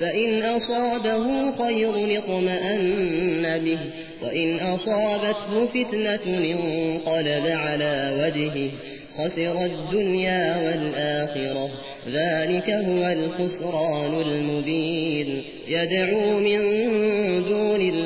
فإن أصابه خير اطمأن به وإن أصابته فتنة انقلب على وجهه خسر الدنيا والآخرة ذلك هو الخسران المبين. يدعو من دون الله